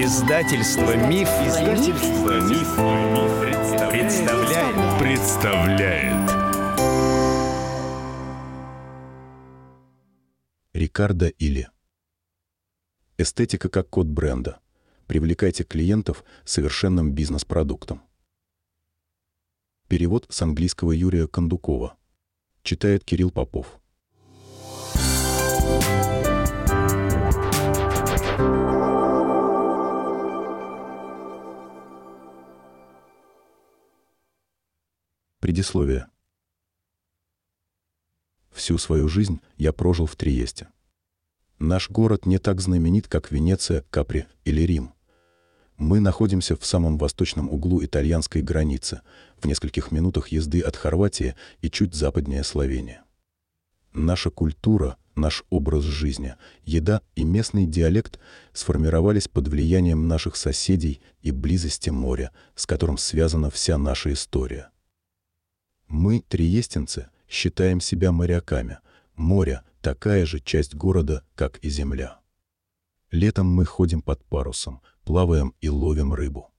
Издательство Миф, Издательство Миф, представляет. представляет. Рикардо Или. Эстетика как код бренда. Привлекайте клиентов совершенным бизнес-продуктом. Перевод с английского Юрия Кондукова. Читает Кирилл Попов. Предисловие. Всю свою жизнь я прожил в Триесте. Наш город не так знаменит, как Венеция, Капри или Рим. Мы находимся в самом восточном углу итальянской границы, в нескольких минутах езды от Хорватии и чуть западнее Словения. Наша культура, наш образ жизни, еда и местный диалект сформировались под влиянием наших соседей и близости моря, с которым связана вся наша история – мы, триестинцы, считаем себя моряками. Море — такая же часть города, как и земля. Летом мы ходим под парусом, плаваем и ловим рыбу.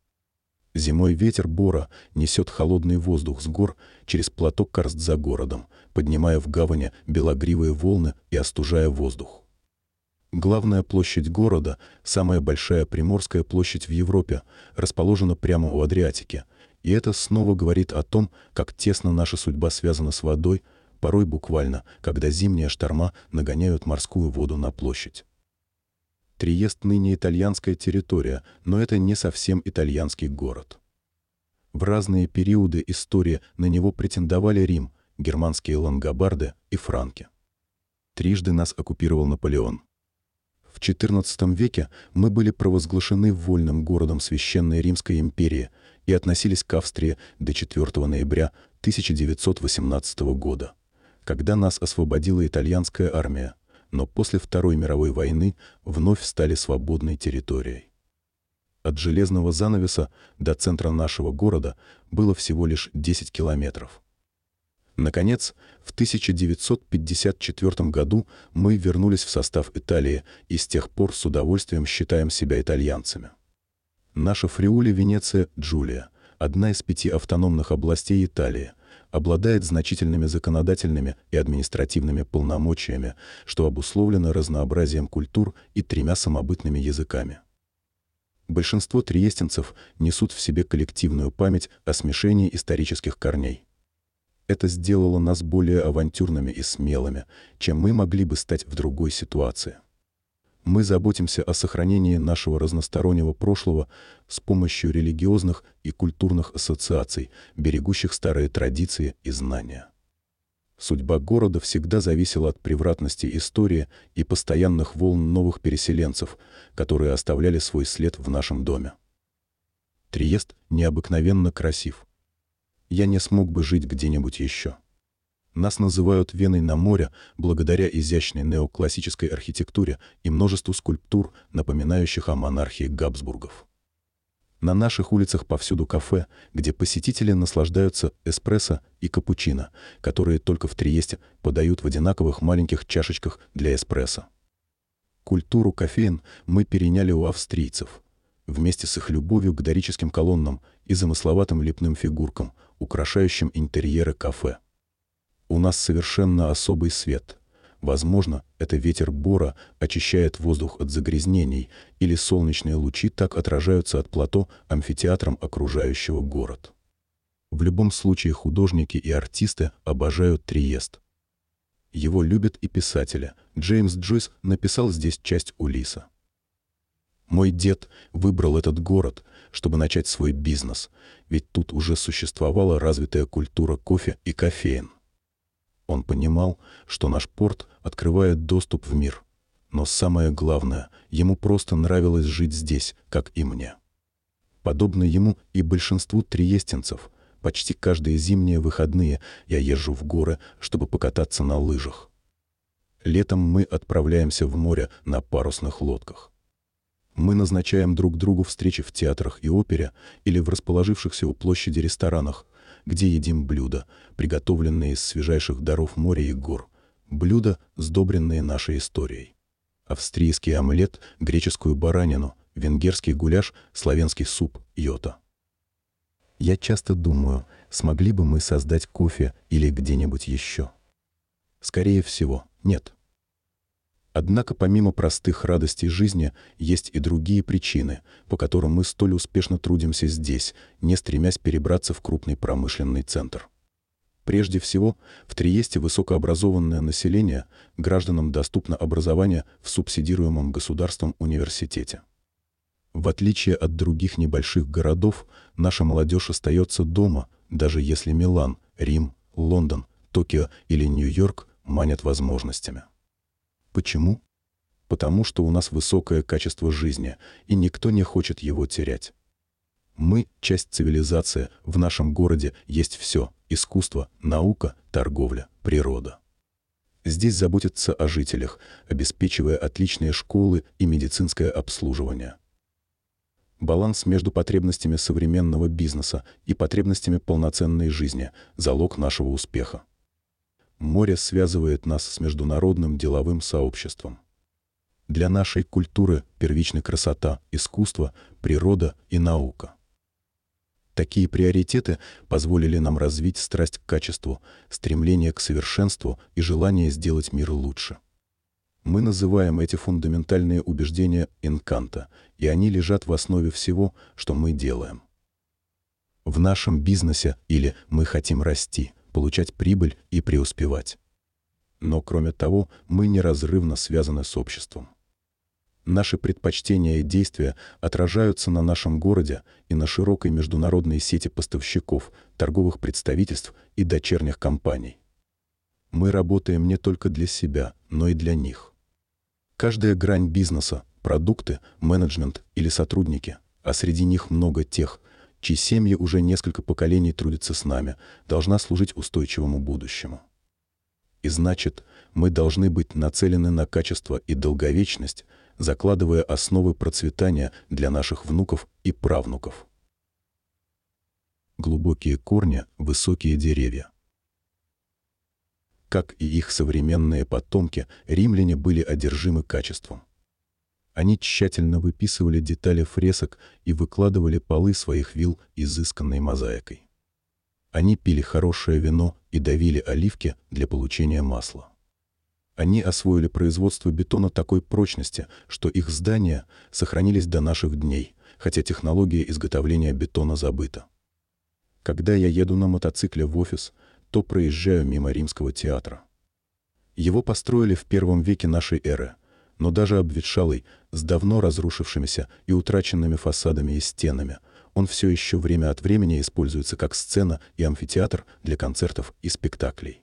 Зимой ветер Бора несет холодный воздух с гор через платок Карст за городом, поднимая в гавани белогривые волны и остужая воздух. Главная площадь города, самая большая Приморская площадь в Европе, расположена прямо у Адриатики — и это снова говорит о том, как тесно наша судьба связана с водой, порой буквально, когда зимние шторма нагоняют морскую воду на площадь. Триест ныне итальянская территория, но это не совсем итальянский город. В разные периоды истории на него претендовали Рим, германские лангобарды и франки. Трижды нас оккупировал Наполеон. В XIV веке мы были провозглашены вольным городом Священной Римской империи и относились к Австрии до 4 ноября 1918 года, когда нас освободила итальянская армия, но после Второй мировой войны вновь стали свободной территорией. От железного занавеса до центра нашего города было всего лишь 10 километров. Наконец, в 1954 году мы вернулись в состав Италии и с тех пор с удовольствием считаем себя итальянцами. Наша Фриули Венеция Джулия, одна из пяти автономных областей Италии, обладает значительными законодательными и административными полномочиями, что обусловлено разнообразием культур и тремя самобытными языками. Большинство триестинцев несут в себе коллективную память о смешении исторических корней. Это сделало нас более авантюрными и смелыми, чем мы могли бы стать в другой ситуации. Мы заботимся о сохранении нашего разностороннего прошлого с помощью религиозных и культурных ассоциаций, берегущих старые традиции и знания. Судьба города всегда зависела от превратности истории и постоянных волн новых переселенцев, которые оставляли свой след в нашем доме. Триест необыкновенно красив я не смог бы жить где-нибудь еще. Нас называют Веной на море благодаря изящной неоклассической архитектуре и множеству скульптур, напоминающих о монархии Габсбургов. На наших улицах повсюду кафе, где посетители наслаждаются эспрессо и капучино, которые только в Триесте подают в одинаковых маленьких чашечках для эспрессо. Культуру кофеин мы переняли у австрийцев, вместе с их любовью к дорическим колоннам и замысловатым лепным фигуркам, украшающим интерьеры кафе. У нас совершенно особый свет. Возможно, это ветер Бора очищает воздух от загрязнений, или солнечные лучи так отражаются от плато амфитеатром окружающего город. В любом случае художники и артисты обожают Триест. Его любят и писатели. Джеймс Джойс написал здесь часть Улиса. Мой дед выбрал этот город, чтобы начать свой бизнес, ведь тут уже существовала развитая культура кофе и кофеин. Он понимал, что наш порт открывает доступ в мир. Но самое главное, ему просто нравилось жить здесь, как и мне. Подобно ему и большинству триестинцев, почти каждые зимние выходные я езжу в горы, чтобы покататься на лыжах. Летом мы отправляемся в море на парусных лодках. Мы назначаем друг другу встречи в театрах и опере или в расположившихся у площади ресторанах, где едим блюда, приготовленные из свежайших даров моря и гор, блюда, сдобренные нашей историей. Австрийский омлет, греческую баранину, венгерский гуляш, славянский суп, йота. Я часто думаю, смогли бы мы создать кофе или где-нибудь еще. Скорее всего, нет. Однако помимо простых радостей жизни есть и другие причины, по которым мы столь успешно трудимся здесь, не стремясь перебраться в крупный промышленный центр. Прежде всего, в Триесте высокообразованное население, гражданам доступно образование в субсидируемом государством университете. В отличие от других небольших городов, наша молодежь остается дома, даже если Милан, Рим, Лондон, Токио или Нью-Йорк манят возможностями. Почему? Потому что у нас высокое качество жизни, и никто не хочет его терять. Мы — часть цивилизации, в нашем городе есть все — искусство, наука, торговля, природа. Здесь заботятся о жителях, обеспечивая отличные школы и медицинское обслуживание. Баланс между потребностями современного бизнеса и потребностями полноценной жизни – залог нашего успеха. Море связывает нас с международным деловым сообществом. Для нашей культуры первична красота, искусство, природа и наука. Такие приоритеты позволили нам развить страсть к качеству, стремление к совершенству и желание сделать мир лучше. Мы называем эти фундаментальные убеждения инканта, и они лежат в основе всего, что мы делаем. В нашем бизнесе или мы хотим расти, получать прибыль и преуспевать. Но кроме того, мы неразрывно связаны с обществом. Наши предпочтения и действия отражаются на нашем городе и на широкой международной сети поставщиков, торговых представительств и дочерних компаний. Мы работаем не только для себя, но и для них. Каждая грань бизнеса, продукты, менеджмент или сотрудники, а среди них много тех, чьи семьи уже несколько поколений трудятся с нами, должна служить устойчивому будущему. И значит, мы должны быть нацелены на качество и долговечность, закладывая основы процветания для наших внуков и правнуков. Глубокие корни, высокие деревья. Как и их современные потомки, римляне были одержимы качеством. Они тщательно выписывали детали фресок и выкладывали полы своих вилл изысканной мозаикой. Они пили хорошее вино и давили оливки для получения масла. Они освоили производство бетона такой прочности, что их здания сохранились до наших дней, хотя технология изготовления бетона забыта. Когда я еду на мотоцикле в офис, то проезжаю мимо римского театра. Его построили в первом веке нашей эры, но даже обветшалый, с давно разрушившимися и утраченными фасадами и стенами, он все еще время от времени используется как сцена и амфитеатр для концертов и спектаклей.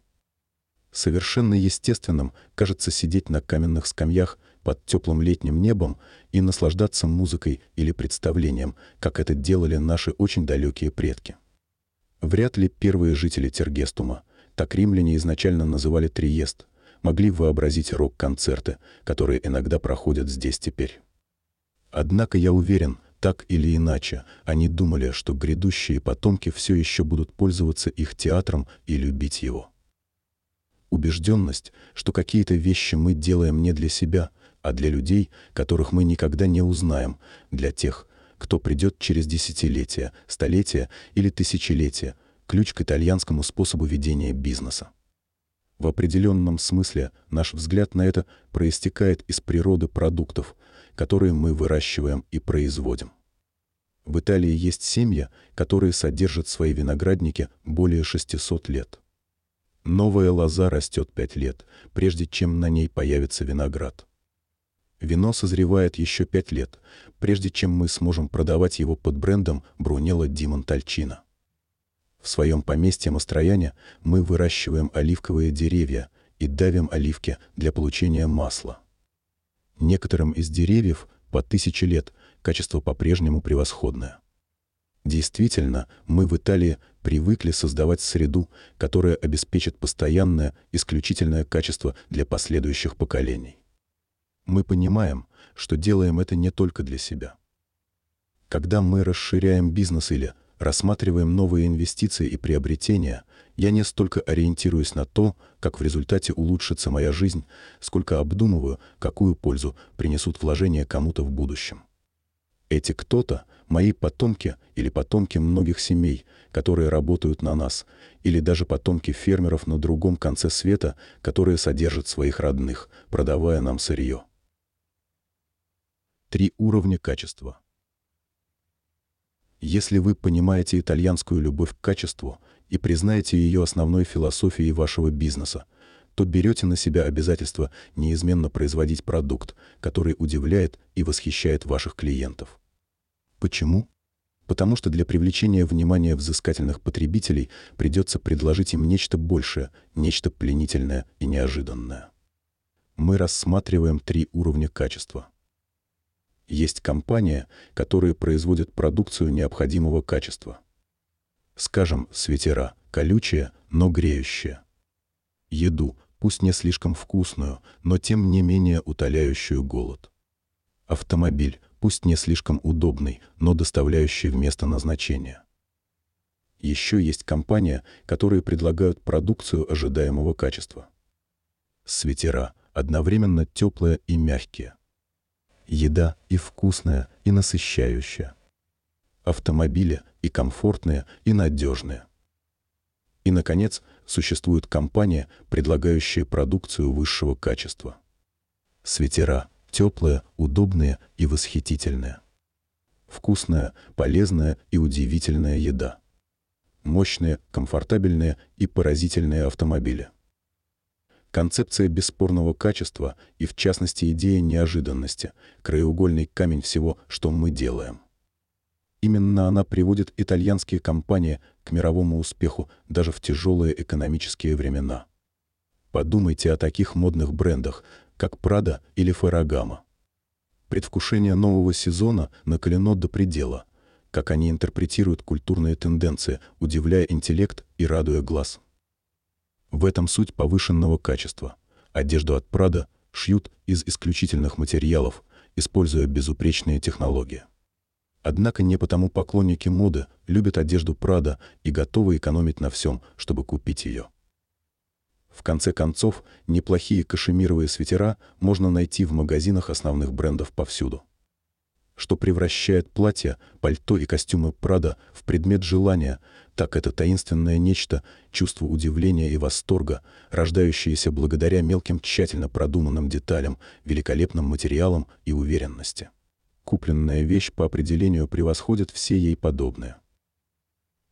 Совершенно естественным кажется сидеть на каменных скамьях под теплым летним небом и наслаждаться музыкой или представлением, как это делали наши очень далекие предки. Вряд ли первые жители Тергестума, так римляне изначально называли Триест, могли вообразить рок-концерты, которые иногда проходят здесь теперь. Однако я уверен, так или иначе, они думали, что грядущие потомки все еще будут пользоваться их театром и любить его убежденность, что какие-то вещи мы делаем не для себя, а для людей, которых мы никогда не узнаем, для тех, кто придет через десятилетия, столетия или тысячелетия, ключ к итальянскому способу ведения бизнеса. В определенном смысле наш взгляд на это проистекает из природы продуктов, которые мы выращиваем и производим. В Италии есть семьи, которые содержат свои виноградники более 600 лет. Новая лоза растет пять лет, прежде чем на ней появится виноград. Вино созревает еще пять лет, прежде чем мы сможем продавать его под брендом Брунелло Ди Монтальчино. В своем поместье Мастрояне мы выращиваем оливковые деревья и давим оливки для получения масла. Некоторым из деревьев по тысяче лет качество по-прежнему превосходное. Действительно, мы в Италии привыкли создавать среду, которая обеспечит постоянное, исключительное качество для последующих поколений. Мы понимаем, что делаем это не только для себя. Когда мы расширяем бизнес или рассматриваем новые инвестиции и приобретения, я не столько ориентируюсь на то, как в результате улучшится моя жизнь, сколько обдумываю, какую пользу принесут вложения кому-то в будущем. Эти кто-то — мои потомки или потомки многих семей, которые работают на нас, или даже потомки фермеров на другом конце света, которые содержат своих родных, продавая нам сырье. Три уровня качества. Если вы понимаете итальянскую любовь к качеству и признаете ее основной философией вашего бизнеса, то берете на себя обязательство неизменно производить продукт, который удивляет и восхищает ваших клиентов. Почему? Потому что для привлечения внимания взыскательных потребителей придется предложить им нечто большее, нечто пленительное и неожиданное. Мы рассматриваем три уровня качества. Есть компания, которые производят продукцию необходимого качества. Скажем, свитера, колючая, но греющая. Еду, пусть не слишком вкусную, но тем не менее утоляющую голод. Автомобиль, пусть не слишком удобный, но доставляющий в место назначения. Еще есть компания, которые предлагают продукцию ожидаемого качества. Свитера одновременно теплые и мягкие еда и вкусная, и насыщающая. Автомобили и комфортные, и надежные. И, наконец, существует компания, предлагающая продукцию высшего качества. Свитера – теплые, удобные и восхитительные. Вкусная, полезная и удивительная еда. Мощные, комфортабельные и поразительные автомобили. Концепция бесспорного качества и, в частности, идея неожиданности – краеугольный камень всего, что мы делаем. Именно она приводит итальянские компании к мировому успеху даже в тяжелые экономические времена. Подумайте о таких модных брендах, как Prada или Ferragamo. Предвкушение нового сезона накалено до предела, как они интерпретируют культурные тенденции, удивляя интеллект и радуя глаз. В этом суть повышенного качества. Одежду от Прада шьют из исключительных материалов, используя безупречные технологии. Однако не потому поклонники моды любят одежду Прада и готовы экономить на всем, чтобы купить ее. В конце концов, неплохие кашемировые свитера можно найти в магазинах основных брендов повсюду что превращает платья, пальто и костюмы Прада в предмет желания, так это таинственное нечто, чувство удивления и восторга, рождающееся благодаря мелким тщательно продуманным деталям, великолепным материалам и уверенности. Купленная вещь по определению превосходит все ей подобные.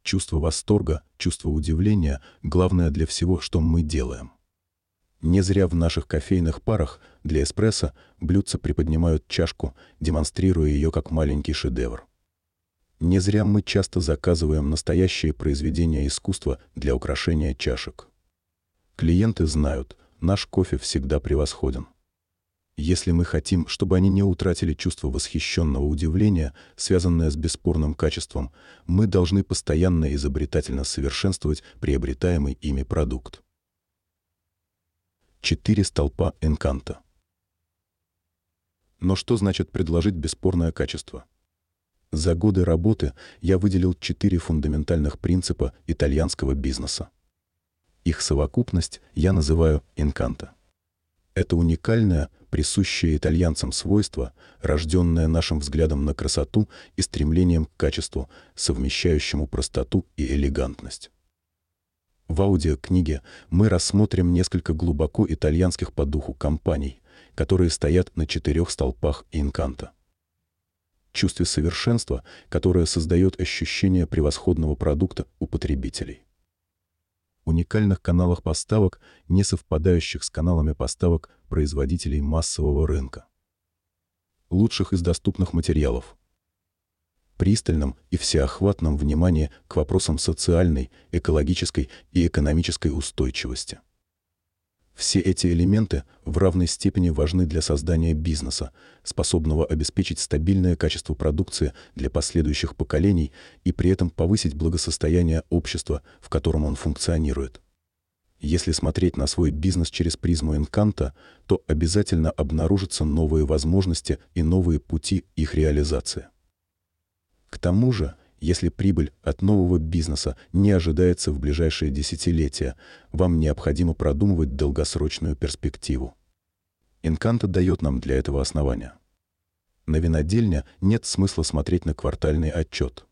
Чувство восторга, чувство удивления — главное для всего, что мы делаем. Не зря в наших кофейных парах для эспрессо блюдца приподнимают чашку, демонстрируя ее как маленький шедевр. Не зря мы часто заказываем настоящие произведения искусства для украшения чашек. Клиенты знают, наш кофе всегда превосходен. Если мы хотим, чтобы они не утратили чувство восхищенного удивления, связанное с бесспорным качеством, мы должны постоянно изобретательно совершенствовать приобретаемый ими продукт четыре столпа энканта. Но что значит предложить бесспорное качество? За годы работы я выделил четыре фундаментальных принципа итальянского бизнеса. Их совокупность я называю инканто. Это уникальное, присущее итальянцам свойство, рожденное нашим взглядом на красоту и стремлением к качеству, совмещающему простоту и элегантность. В аудиокниге мы рассмотрим несколько глубоко итальянских по духу компаний, которые стоят на четырех столпах инканта. Чувстве совершенства, которое создает ощущение превосходного продукта у потребителей. Уникальных каналах поставок, не совпадающих с каналами поставок производителей массового рынка. Лучших из доступных материалов – пристальном и всеохватном внимании к вопросам социальной, экологической и экономической устойчивости. Все эти элементы в равной степени важны для создания бизнеса, способного обеспечить стабильное качество продукции для последующих поколений и при этом повысить благосостояние общества, в котором он функционирует. Если смотреть на свой бизнес через призму Энканта, то обязательно обнаружатся новые возможности и новые пути их реализации. К тому же, если прибыль от нового бизнеса не ожидается в ближайшие десятилетия, вам необходимо продумывать долгосрочную перспективу. Инканта дает нам для этого основания. На винодельня нет смысла смотреть на квартальный отчет.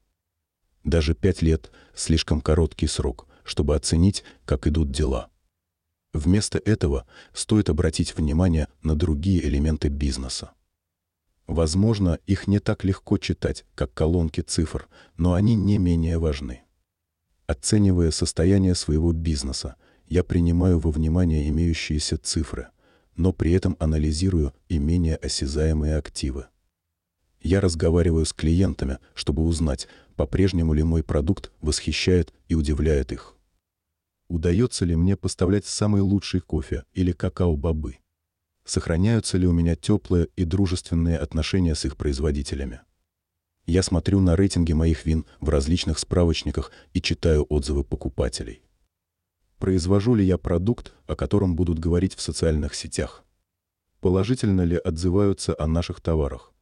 Даже пять лет – слишком короткий срок, чтобы оценить, как идут дела. Вместо этого стоит обратить внимание на другие элементы бизнеса. Возможно, их не так легко читать, как колонки цифр, но они не менее важны. Оценивая состояние своего бизнеса, я принимаю во внимание имеющиеся цифры, но при этом анализирую и менее осязаемые активы. Я разговариваю с клиентами, чтобы узнать, по-прежнему ли мой продукт восхищает и удивляет их. Удается ли мне поставлять самый лучший кофе или какао-бобы? Сохраняются ли у меня теплые и дружественные отношения с их производителями? Я смотрю на рейтинги моих вин в различных справочниках и читаю отзывы покупателей. Произвожу ли я продукт, о котором будут говорить в социальных сетях? Положительно ли отзываются о наших товарах?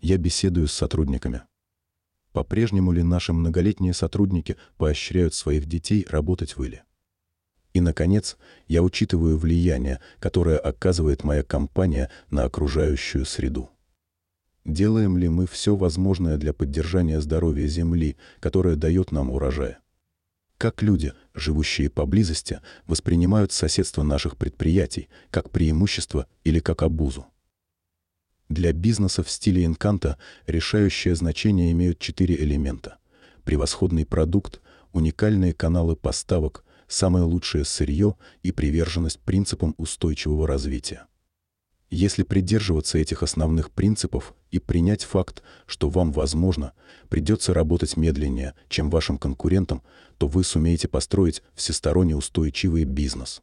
Я беседую с сотрудниками. По-прежнему ли наши многолетние сотрудники поощряют своих детей работать в Иле? И, наконец, я учитываю влияние, которое оказывает моя компания на окружающую среду. Делаем ли мы все возможное для поддержания здоровья Земли, которая дает нам урожай? Как люди, живущие поблизости, воспринимают соседство наших предприятий как преимущество или как обузу? Для бизнеса в стиле инканта решающее значение имеют четыре элемента. Превосходный продукт, уникальные каналы поставок, самое лучшее сырье и приверженность принципам устойчивого развития. Если придерживаться этих основных принципов и принять факт, что вам, возможно, придется работать медленнее, чем вашим конкурентам, то вы сумеете построить всесторонне устойчивый бизнес.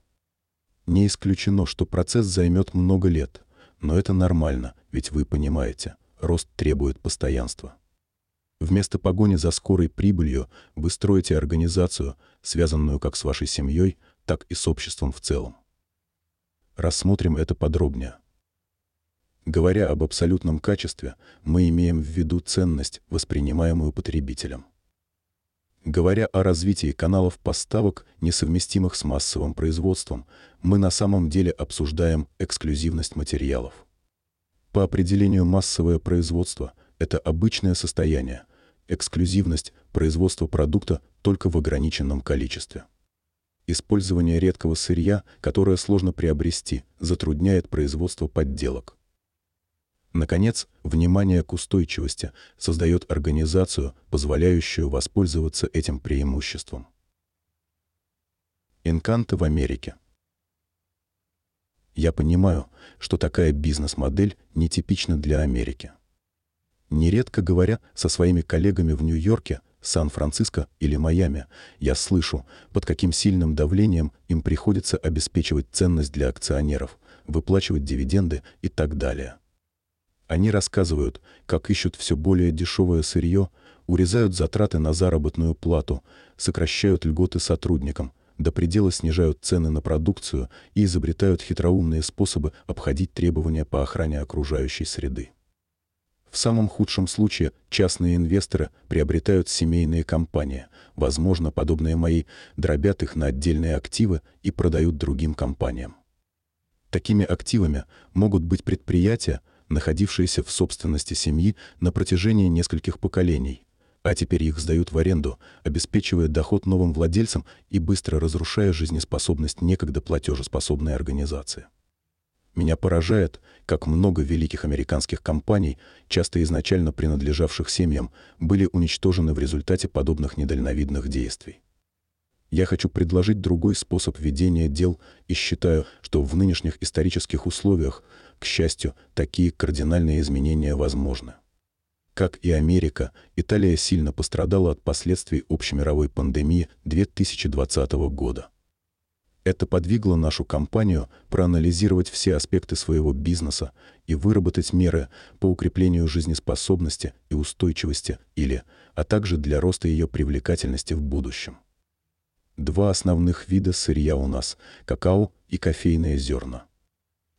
Не исключено, что процесс займет много лет, но это нормально, ведь вы понимаете, рост требует постоянства. Вместо погони за скорой прибылью вы строите организацию, связанную как с вашей семьей, так и с обществом в целом. Рассмотрим это подробнее. Говоря об абсолютном качестве, мы имеем в виду ценность, воспринимаемую потребителем. Говоря о развитии каналов поставок, несовместимых с массовым производством, мы на самом деле обсуждаем эксклюзивность материалов. По определению массовое производство – это обычное состояние, эксклюзивность производства продукта только в ограниченном количестве. Использование редкого сырья, которое сложно приобрести, затрудняет производство подделок. Наконец, внимание к устойчивости создает организацию, позволяющую воспользоваться этим преимуществом. Инканты в Америке. Я понимаю, что такая бизнес-модель нетипична для Америки. Нередко говоря со своими коллегами в Нью-Йорке, Сан-Франциско или Майами, я слышу, под каким сильным давлением им приходится обеспечивать ценность для акционеров, выплачивать дивиденды и так далее. Они рассказывают, как ищут все более дешевое сырье, урезают затраты на заработную плату, сокращают льготы сотрудникам, до предела снижают цены на продукцию и изобретают хитроумные способы обходить требования по охране окружающей среды. В самом худшем случае частные инвесторы приобретают семейные компании, возможно, подобные моей, дробят их на отдельные активы и продают другим компаниям. Такими активами могут быть предприятия, находившиеся в собственности семьи на протяжении нескольких поколений, а теперь их сдают в аренду, обеспечивая доход новым владельцам и быстро разрушая жизнеспособность некогда платежеспособной организации. Меня поражает, как много великих американских компаний, часто изначально принадлежавших семьям, были уничтожены в результате подобных недальновидных действий. Я хочу предложить другой способ ведения дел и считаю, что в нынешних исторических условиях к счастью, такие кардинальные изменения возможны. Как и Америка, Италия сильно пострадала от последствий общемировой пандемии 2020 года. Это подвигло нашу компанию проанализировать все аспекты своего бизнеса и выработать меры по укреплению жизнеспособности и устойчивости или, а также для роста ее привлекательности в будущем. Два основных вида сырья у нас – какао и кофейные зерна.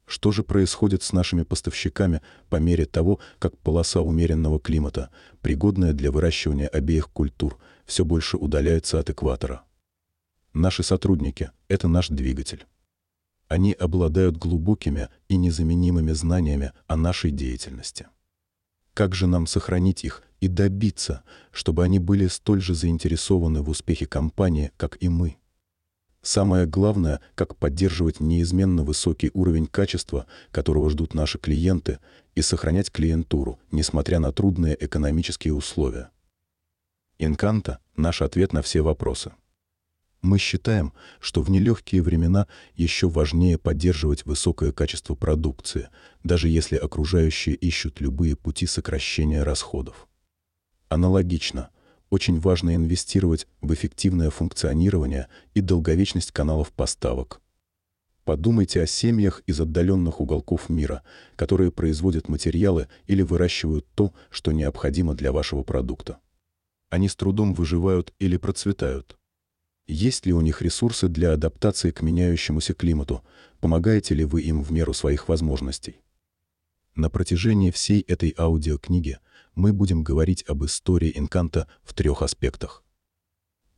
Что же происходит с нашими поставщиками по мере того, как полоса умеренного климата, пригодная для выращивания обеих культур, все больше удаляется от экватора? Наши сотрудники — это наш двигатель. Они обладают глубокими и незаменимыми знаниями о нашей деятельности. Как же нам сохранить их и добиться, чтобы они были столь же заинтересованы в успехе компании, как и мы? Самое главное, как поддерживать неизменно высокий уровень качества, которого ждут наши клиенты, и сохранять клиентуру, несмотря на трудные экономические условия. Инканта — наш ответ на все вопросы. Мы считаем, что в нелегкие времена еще важнее поддерживать высокое качество продукции, даже если окружающие ищут любые пути сокращения расходов. Аналогично, очень важно инвестировать в эффективное функционирование и долговечность каналов поставок. Подумайте о семьях из отдаленных уголков мира, которые производят материалы или выращивают то, что необходимо для вашего продукта. Они с трудом выживают или процветают. Есть ли у них ресурсы для адаптации к меняющемуся климату? Помогаете ли вы им в меру своих возможностей? На протяжении всей этой аудиокниги мы будем говорить об истории Инканта в трех аспектах.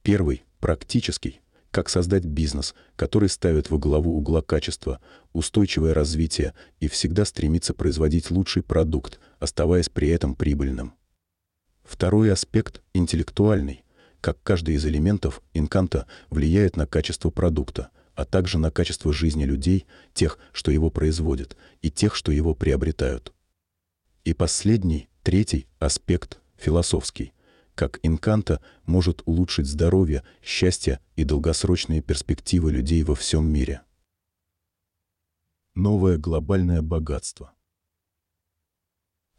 Первый — практический, как создать бизнес, который ставит во главу угла качества, устойчивое развитие и всегда стремится производить лучший продукт, оставаясь при этом прибыльным. Второй аспект — интеллектуальный, как каждый из элементов инканта влияет на качество продукта, а также на качество жизни людей, тех, что его производят, и тех, что его приобретают. И последний, третий аспект философский, как инканта может улучшить здоровье, счастье и долгосрочные перспективы людей во всем мире. Новое глобальное богатство.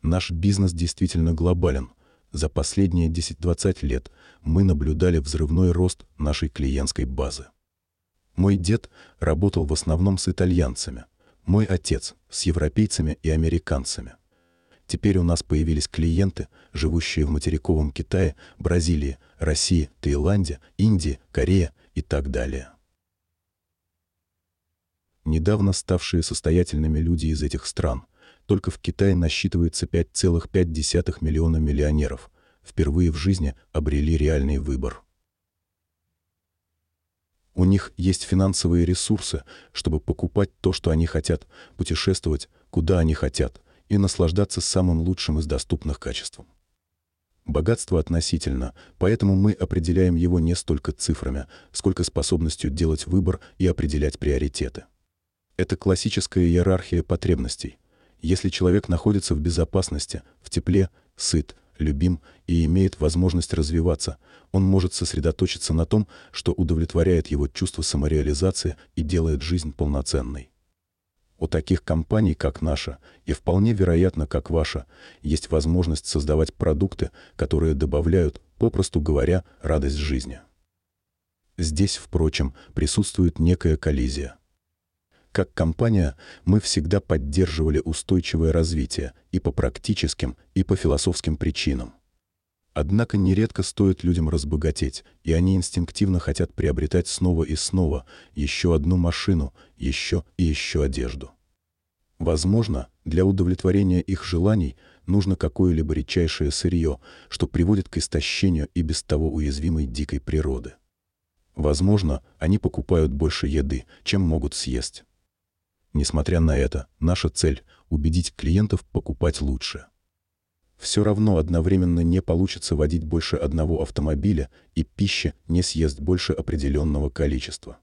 Наш бизнес действительно глобален – за последние 10-20 лет мы наблюдали взрывной рост нашей клиентской базы. Мой дед работал в основном с итальянцами, мой отец — с европейцами и американцами. Теперь у нас появились клиенты, живущие в материковом Китае, Бразилии, России, Таиланде, Индии, Корее и так далее. Недавно ставшие состоятельными люди из этих стран только в Китае насчитывается 5,5 миллиона миллионеров. Впервые в жизни обрели реальный выбор. У них есть финансовые ресурсы, чтобы покупать то, что они хотят, путешествовать, куда они хотят, и наслаждаться самым лучшим из доступных качеством. Богатство относительно, поэтому мы определяем его не столько цифрами, сколько способностью делать выбор и определять приоритеты. Это классическая иерархия потребностей. Если человек находится в безопасности, в тепле, сыт, любим и имеет возможность развиваться, он может сосредоточиться на том, что удовлетворяет его чувство самореализации и делает жизнь полноценной. У таких компаний, как наша, и вполне вероятно, как ваша, есть возможность создавать продукты, которые добавляют, попросту говоря, радость жизни. Здесь, впрочем, присутствует некая коллизия – как компания мы всегда поддерживали устойчивое развитие и по практическим, и по философским причинам. Однако нередко стоит людям разбогатеть, и они инстинктивно хотят приобретать снова и снова еще одну машину, еще и еще одежду. Возможно, для удовлетворения их желаний нужно какое-либо редчайшее сырье, что приводит к истощению и без того уязвимой дикой природы. Возможно, они покупают больше еды, чем могут съесть. Несмотря на это, наша цель — убедить клиентов покупать лучше. Все равно одновременно не получится водить больше одного автомобиля, и пища не съест больше определенного количества.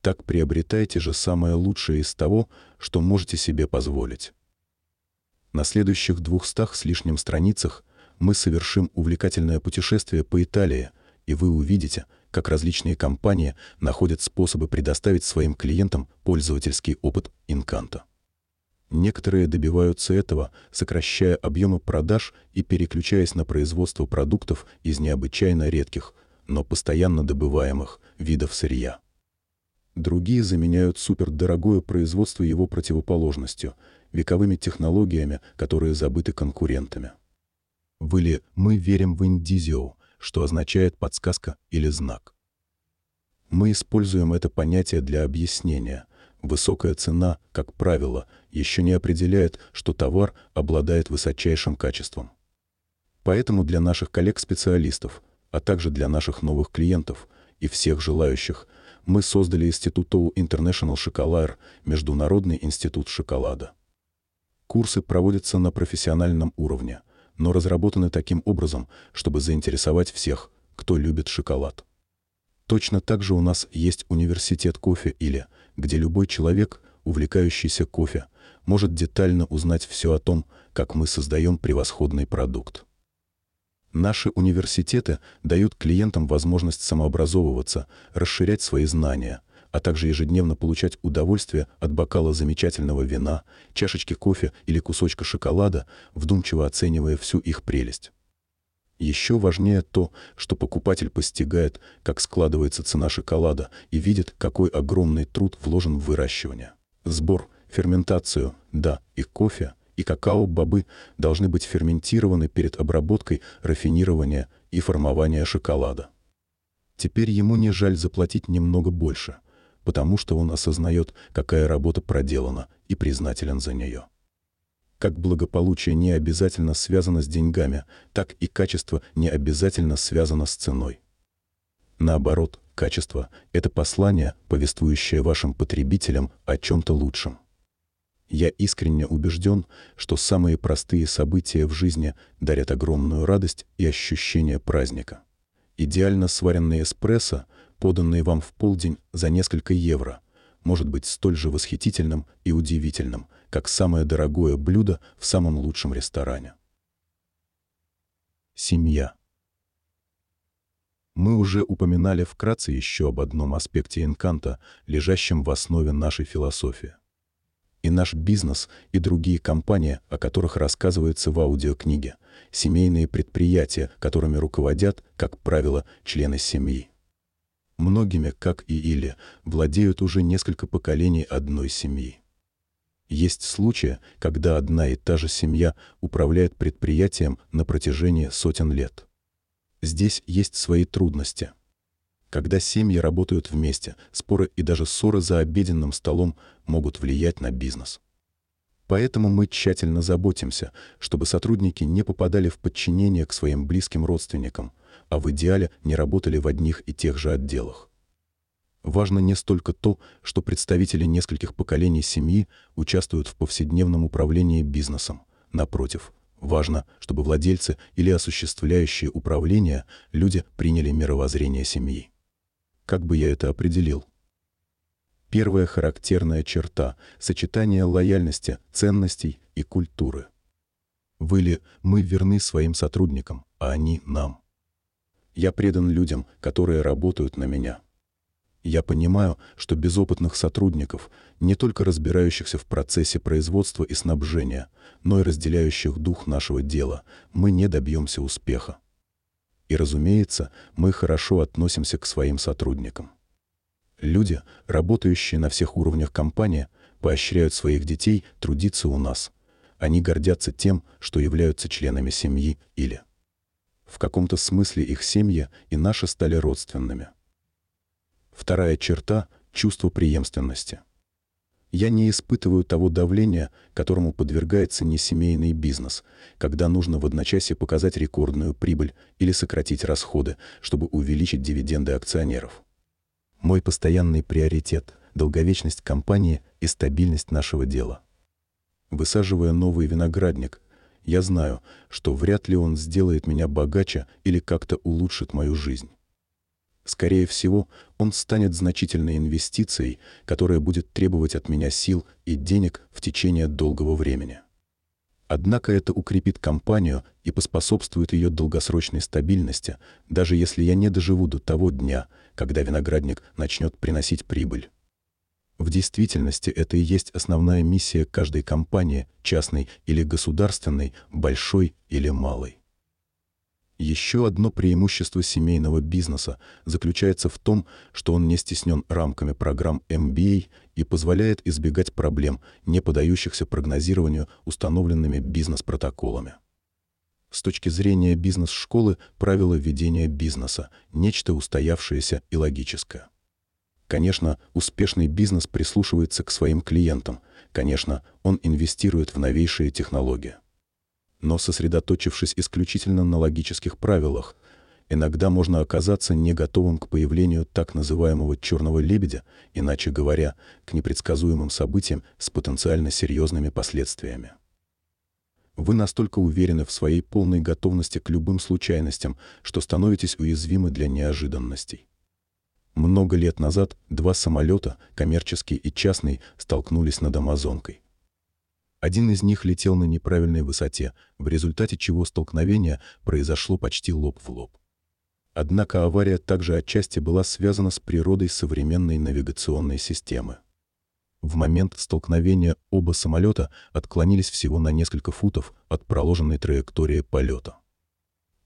Так приобретайте же самое лучшее из того, что можете себе позволить. На следующих двухстах с лишним страницах мы совершим увлекательное путешествие по Италии, и вы увидите — как различные компании находят способы предоставить своим клиентам пользовательский опыт Инканта. Некоторые добиваются этого, сокращая объемы продаж и переключаясь на производство продуктов из необычайно редких, но постоянно добываемых видов сырья. Другие заменяют супердорогое производство его противоположностью, вековыми технологиями, которые забыты конкурентами. В или «Мы верим в Индизио», что означает подсказка или знак. Мы используем это понятие для объяснения. Высокая цена, как правило, еще не определяет, что товар обладает высочайшим качеством. Поэтому для наших коллег-специалистов, а также для наших новых клиентов и всех желающих, мы создали Институт International Шоколар, Международный институт шоколада. Курсы проводятся на профессиональном уровне – но разработаны таким образом, чтобы заинтересовать всех, кто любит шоколад. Точно так же у нас есть университет кофе или, где любой человек, увлекающийся кофе, может детально узнать все о том, как мы создаем превосходный продукт. Наши университеты дают клиентам возможность самообразовываться, расширять свои знания, а также ежедневно получать удовольствие от бокала замечательного вина, чашечки кофе или кусочка шоколада, вдумчиво оценивая всю их прелесть. Еще важнее то, что покупатель постигает, как складывается цена шоколада и видит, какой огромный труд вложен в выращивание. Сбор, ферментацию, да, и кофе, и какао-бобы должны быть ферментированы перед обработкой, рафинирования и формования шоколада. Теперь ему не жаль заплатить немного больше, потому что он осознает, какая работа проделана, и признателен за нее. Как благополучие не обязательно связано с деньгами, так и качество не обязательно связано с ценой. Наоборот, качество — это послание, повествующее вашим потребителям о чем-то лучшем. Я искренне убежден, что самые простые события в жизни дарят огромную радость и ощущение праздника. Идеально сваренный эспрессо, поданный вам в полдень за несколько евро, может быть столь же восхитительным и удивительным — как самое дорогое блюдо в самом лучшем ресторане. Семья. Мы уже упоминали вкратце еще об одном аспекте инканта, лежащем в основе нашей философии. И наш бизнес, и другие компании, о которых рассказывается в аудиокниге, семейные предприятия, которыми руководят, как правило, члены семьи. Многими, как и Или, владеют уже несколько поколений одной семьи. Есть случаи, когда одна и та же семья управляет предприятием на протяжении сотен лет. Здесь есть свои трудности. Когда семьи работают вместе, споры и даже ссоры за обеденным столом могут влиять на бизнес. Поэтому мы тщательно заботимся, чтобы сотрудники не попадали в подчинение к своим близким родственникам, а в идеале не работали в одних и тех же отделах. Важно не столько то, что представители нескольких поколений семьи участвуют в повседневном управлении бизнесом. Напротив, важно, чтобы владельцы или осуществляющие управление люди приняли мировоззрение семьи. Как бы я это определил? Первая характерная черта — сочетание лояльности, ценностей и культуры. Вы ли мы верны своим сотрудникам, а они нам. Я предан людям, которые работают на меня. Я понимаю, что без опытных сотрудников, не только разбирающихся в процессе производства и снабжения, но и разделяющих дух нашего дела, мы не добьемся успеха. И, разумеется, мы хорошо относимся к своим сотрудникам. Люди, работающие на всех уровнях компании, поощряют своих детей трудиться у нас. Они гордятся тем, что являются членами семьи или... В каком-то смысле их семьи и наши стали родственными. Вторая черта — чувство преемственности. Я не испытываю того давления, которому подвергается несемейный бизнес, когда нужно в одночасье показать рекордную прибыль или сократить расходы, чтобы увеличить дивиденды акционеров. Мой постоянный приоритет — долговечность компании и стабильность нашего дела. Высаживая новый виноградник, я знаю, что вряд ли он сделает меня богаче или как-то улучшит мою жизнь. Скорее всего, он станет значительной инвестицией, которая будет требовать от меня сил и денег в течение долгого времени. Однако это укрепит компанию и поспособствует ее долгосрочной стабильности, даже если я не доживу до того дня, когда виноградник начнет приносить прибыль. В действительности это и есть основная миссия каждой компании, частной или государственной, большой или малой. Еще одно преимущество семейного бизнеса заключается в том, что он не стеснен рамками программ MBA и позволяет избегать проблем, не подающихся прогнозированию установленными бизнес-протоколами. С точки зрения бизнес-школы правила ведения бизнеса – нечто устоявшееся и логическое. Конечно, успешный бизнес прислушивается к своим клиентам. Конечно, он инвестирует в новейшие технологии но сосредоточившись исключительно на логических правилах, иногда можно оказаться не готовым к появлению так называемого «черного лебедя», иначе говоря, к непредсказуемым событиям с потенциально серьезными последствиями. Вы настолько уверены в своей полной готовности к любым случайностям, что становитесь уязвимы для неожиданностей. Много лет назад два самолета, коммерческий и частный, столкнулись над Амазонкой. Один из них летел на неправильной высоте, в результате чего столкновение произошло почти лоб в лоб. Однако авария также отчасти была связана с природой современной навигационной системы. В момент столкновения оба самолета отклонились всего на несколько футов от проложенной траектории полета.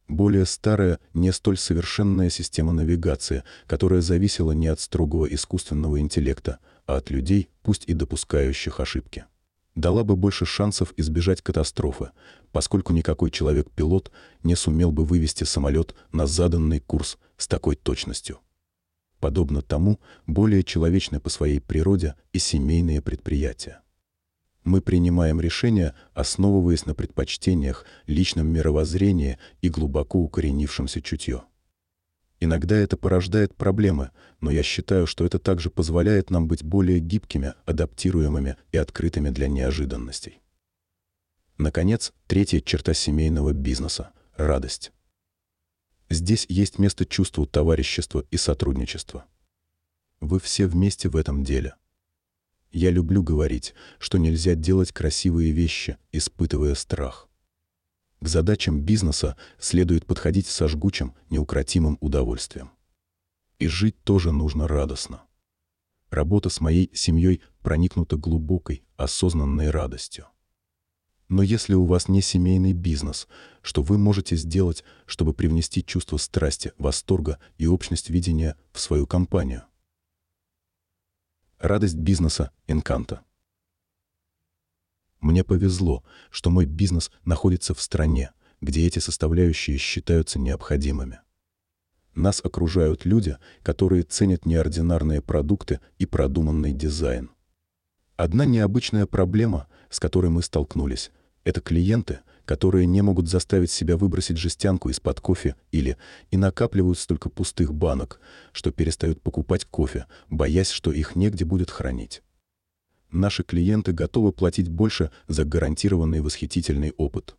Более старая, не столь совершенная система навигации, которая зависела не от строгого искусственного интеллекта, а от людей, пусть и допускающих ошибки дала бы больше шансов избежать катастрофы, поскольку никакой человек-пилот не сумел бы вывести самолет на заданный курс с такой точностью. Подобно тому, более человечны по своей природе и семейные предприятия. Мы принимаем решения, основываясь на предпочтениях, личном мировоззрении и глубоко укоренившемся чутье. Иногда это порождает проблемы, но я считаю, что это также позволяет нам быть более гибкими, адаптируемыми и открытыми для неожиданностей. Наконец, третья черта семейного бизнеса — радость. Здесь есть место чувству товарищества и сотрудничества. Вы все вместе в этом деле. Я люблю говорить, что нельзя делать красивые вещи, испытывая страх. К задачам бизнеса следует подходить со жгучим, неукротимым удовольствием. И жить тоже нужно радостно. Работа с моей семьей проникнута глубокой, осознанной радостью. Но если у вас не семейный бизнес, что вы можете сделать, чтобы привнести чувство страсти, восторга и общность видения в свою компанию? Радость бизнеса Энканта. Мне повезло, что мой бизнес находится в стране, где эти составляющие считаются необходимыми. Нас окружают люди, которые ценят неординарные продукты и продуманный дизайн. Одна необычная проблема, с которой мы столкнулись, это клиенты, которые не могут заставить себя выбросить жестянку из-под кофе или и накапливают столько пустых банок, что перестают покупать кофе, боясь, что их негде будет хранить наши клиенты готовы платить больше за гарантированный восхитительный опыт.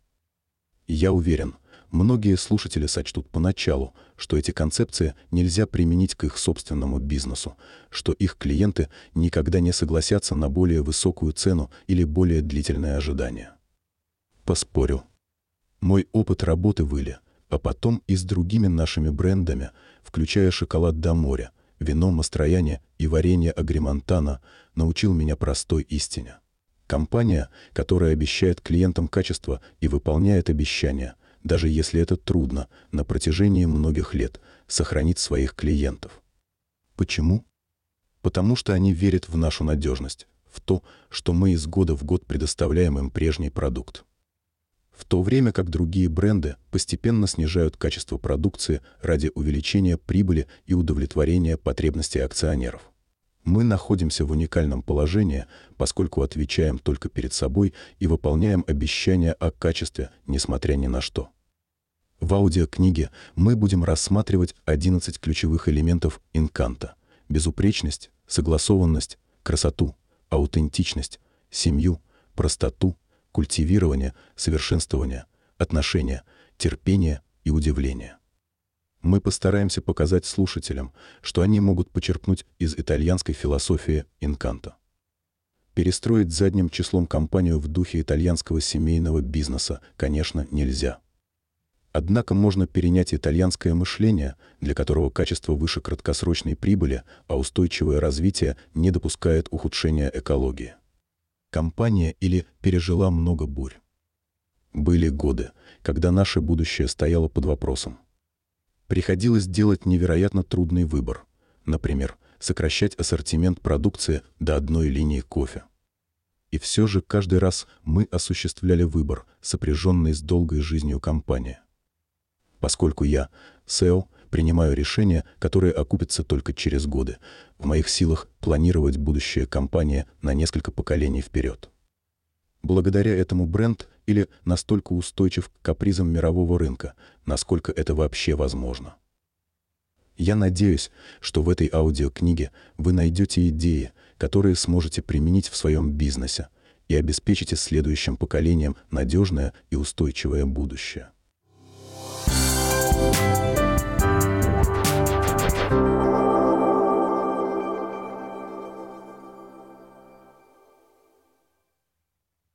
Я уверен, многие слушатели сочтут поначалу, что эти концепции нельзя применить к их собственному бизнесу, что их клиенты никогда не согласятся на более высокую цену или более длительное ожидание. Поспорю. Мой опыт работы в Иле, а потом и с другими нашими брендами, включая шоколад до моря, вино Мастрояне и варенье Агримонтана научил меня простой истине. Компания, которая обещает клиентам качество и выполняет обещания, даже если это трудно, на протяжении многих лет, сохранит своих клиентов. Почему? Потому что они верят в нашу надежность, в то, что мы из года в год предоставляем им прежний продукт в то время как другие бренды постепенно снижают качество продукции ради увеличения прибыли и удовлетворения потребностей акционеров. Мы находимся в уникальном положении, поскольку отвечаем только перед собой и выполняем обещания о качестве, несмотря ни на что. В аудиокниге мы будем рассматривать 11 ключевых элементов инканта – безупречность, согласованность, красоту, аутентичность, семью, простоту – культивирование, совершенствование, отношения, терпение и удивление. Мы постараемся показать слушателям, что они могут почерпнуть из итальянской философии инканта. Перестроить задним числом компанию в духе итальянского семейного бизнеса, конечно, нельзя. Однако можно перенять итальянское мышление, для которого качество выше краткосрочной прибыли, а устойчивое развитие не допускает ухудшения экологии компания или пережила много бурь. Были годы, когда наше будущее стояло под вопросом. Приходилось делать невероятно трудный выбор. Например, сокращать ассортимент продукции до одной линии кофе. И все же каждый раз мы осуществляли выбор, сопряженный с долгой жизнью компании. Поскольку я, SEO, принимаю решения, которые окупятся только через годы. В моих силах планировать будущее компании на несколько поколений вперед. Благодаря этому бренд или настолько устойчив к капризам мирового рынка, насколько это вообще возможно. Я надеюсь, что в этой аудиокниге вы найдете идеи, которые сможете применить в своем бизнесе, и обеспечите следующим поколениям надежное и устойчивое будущее.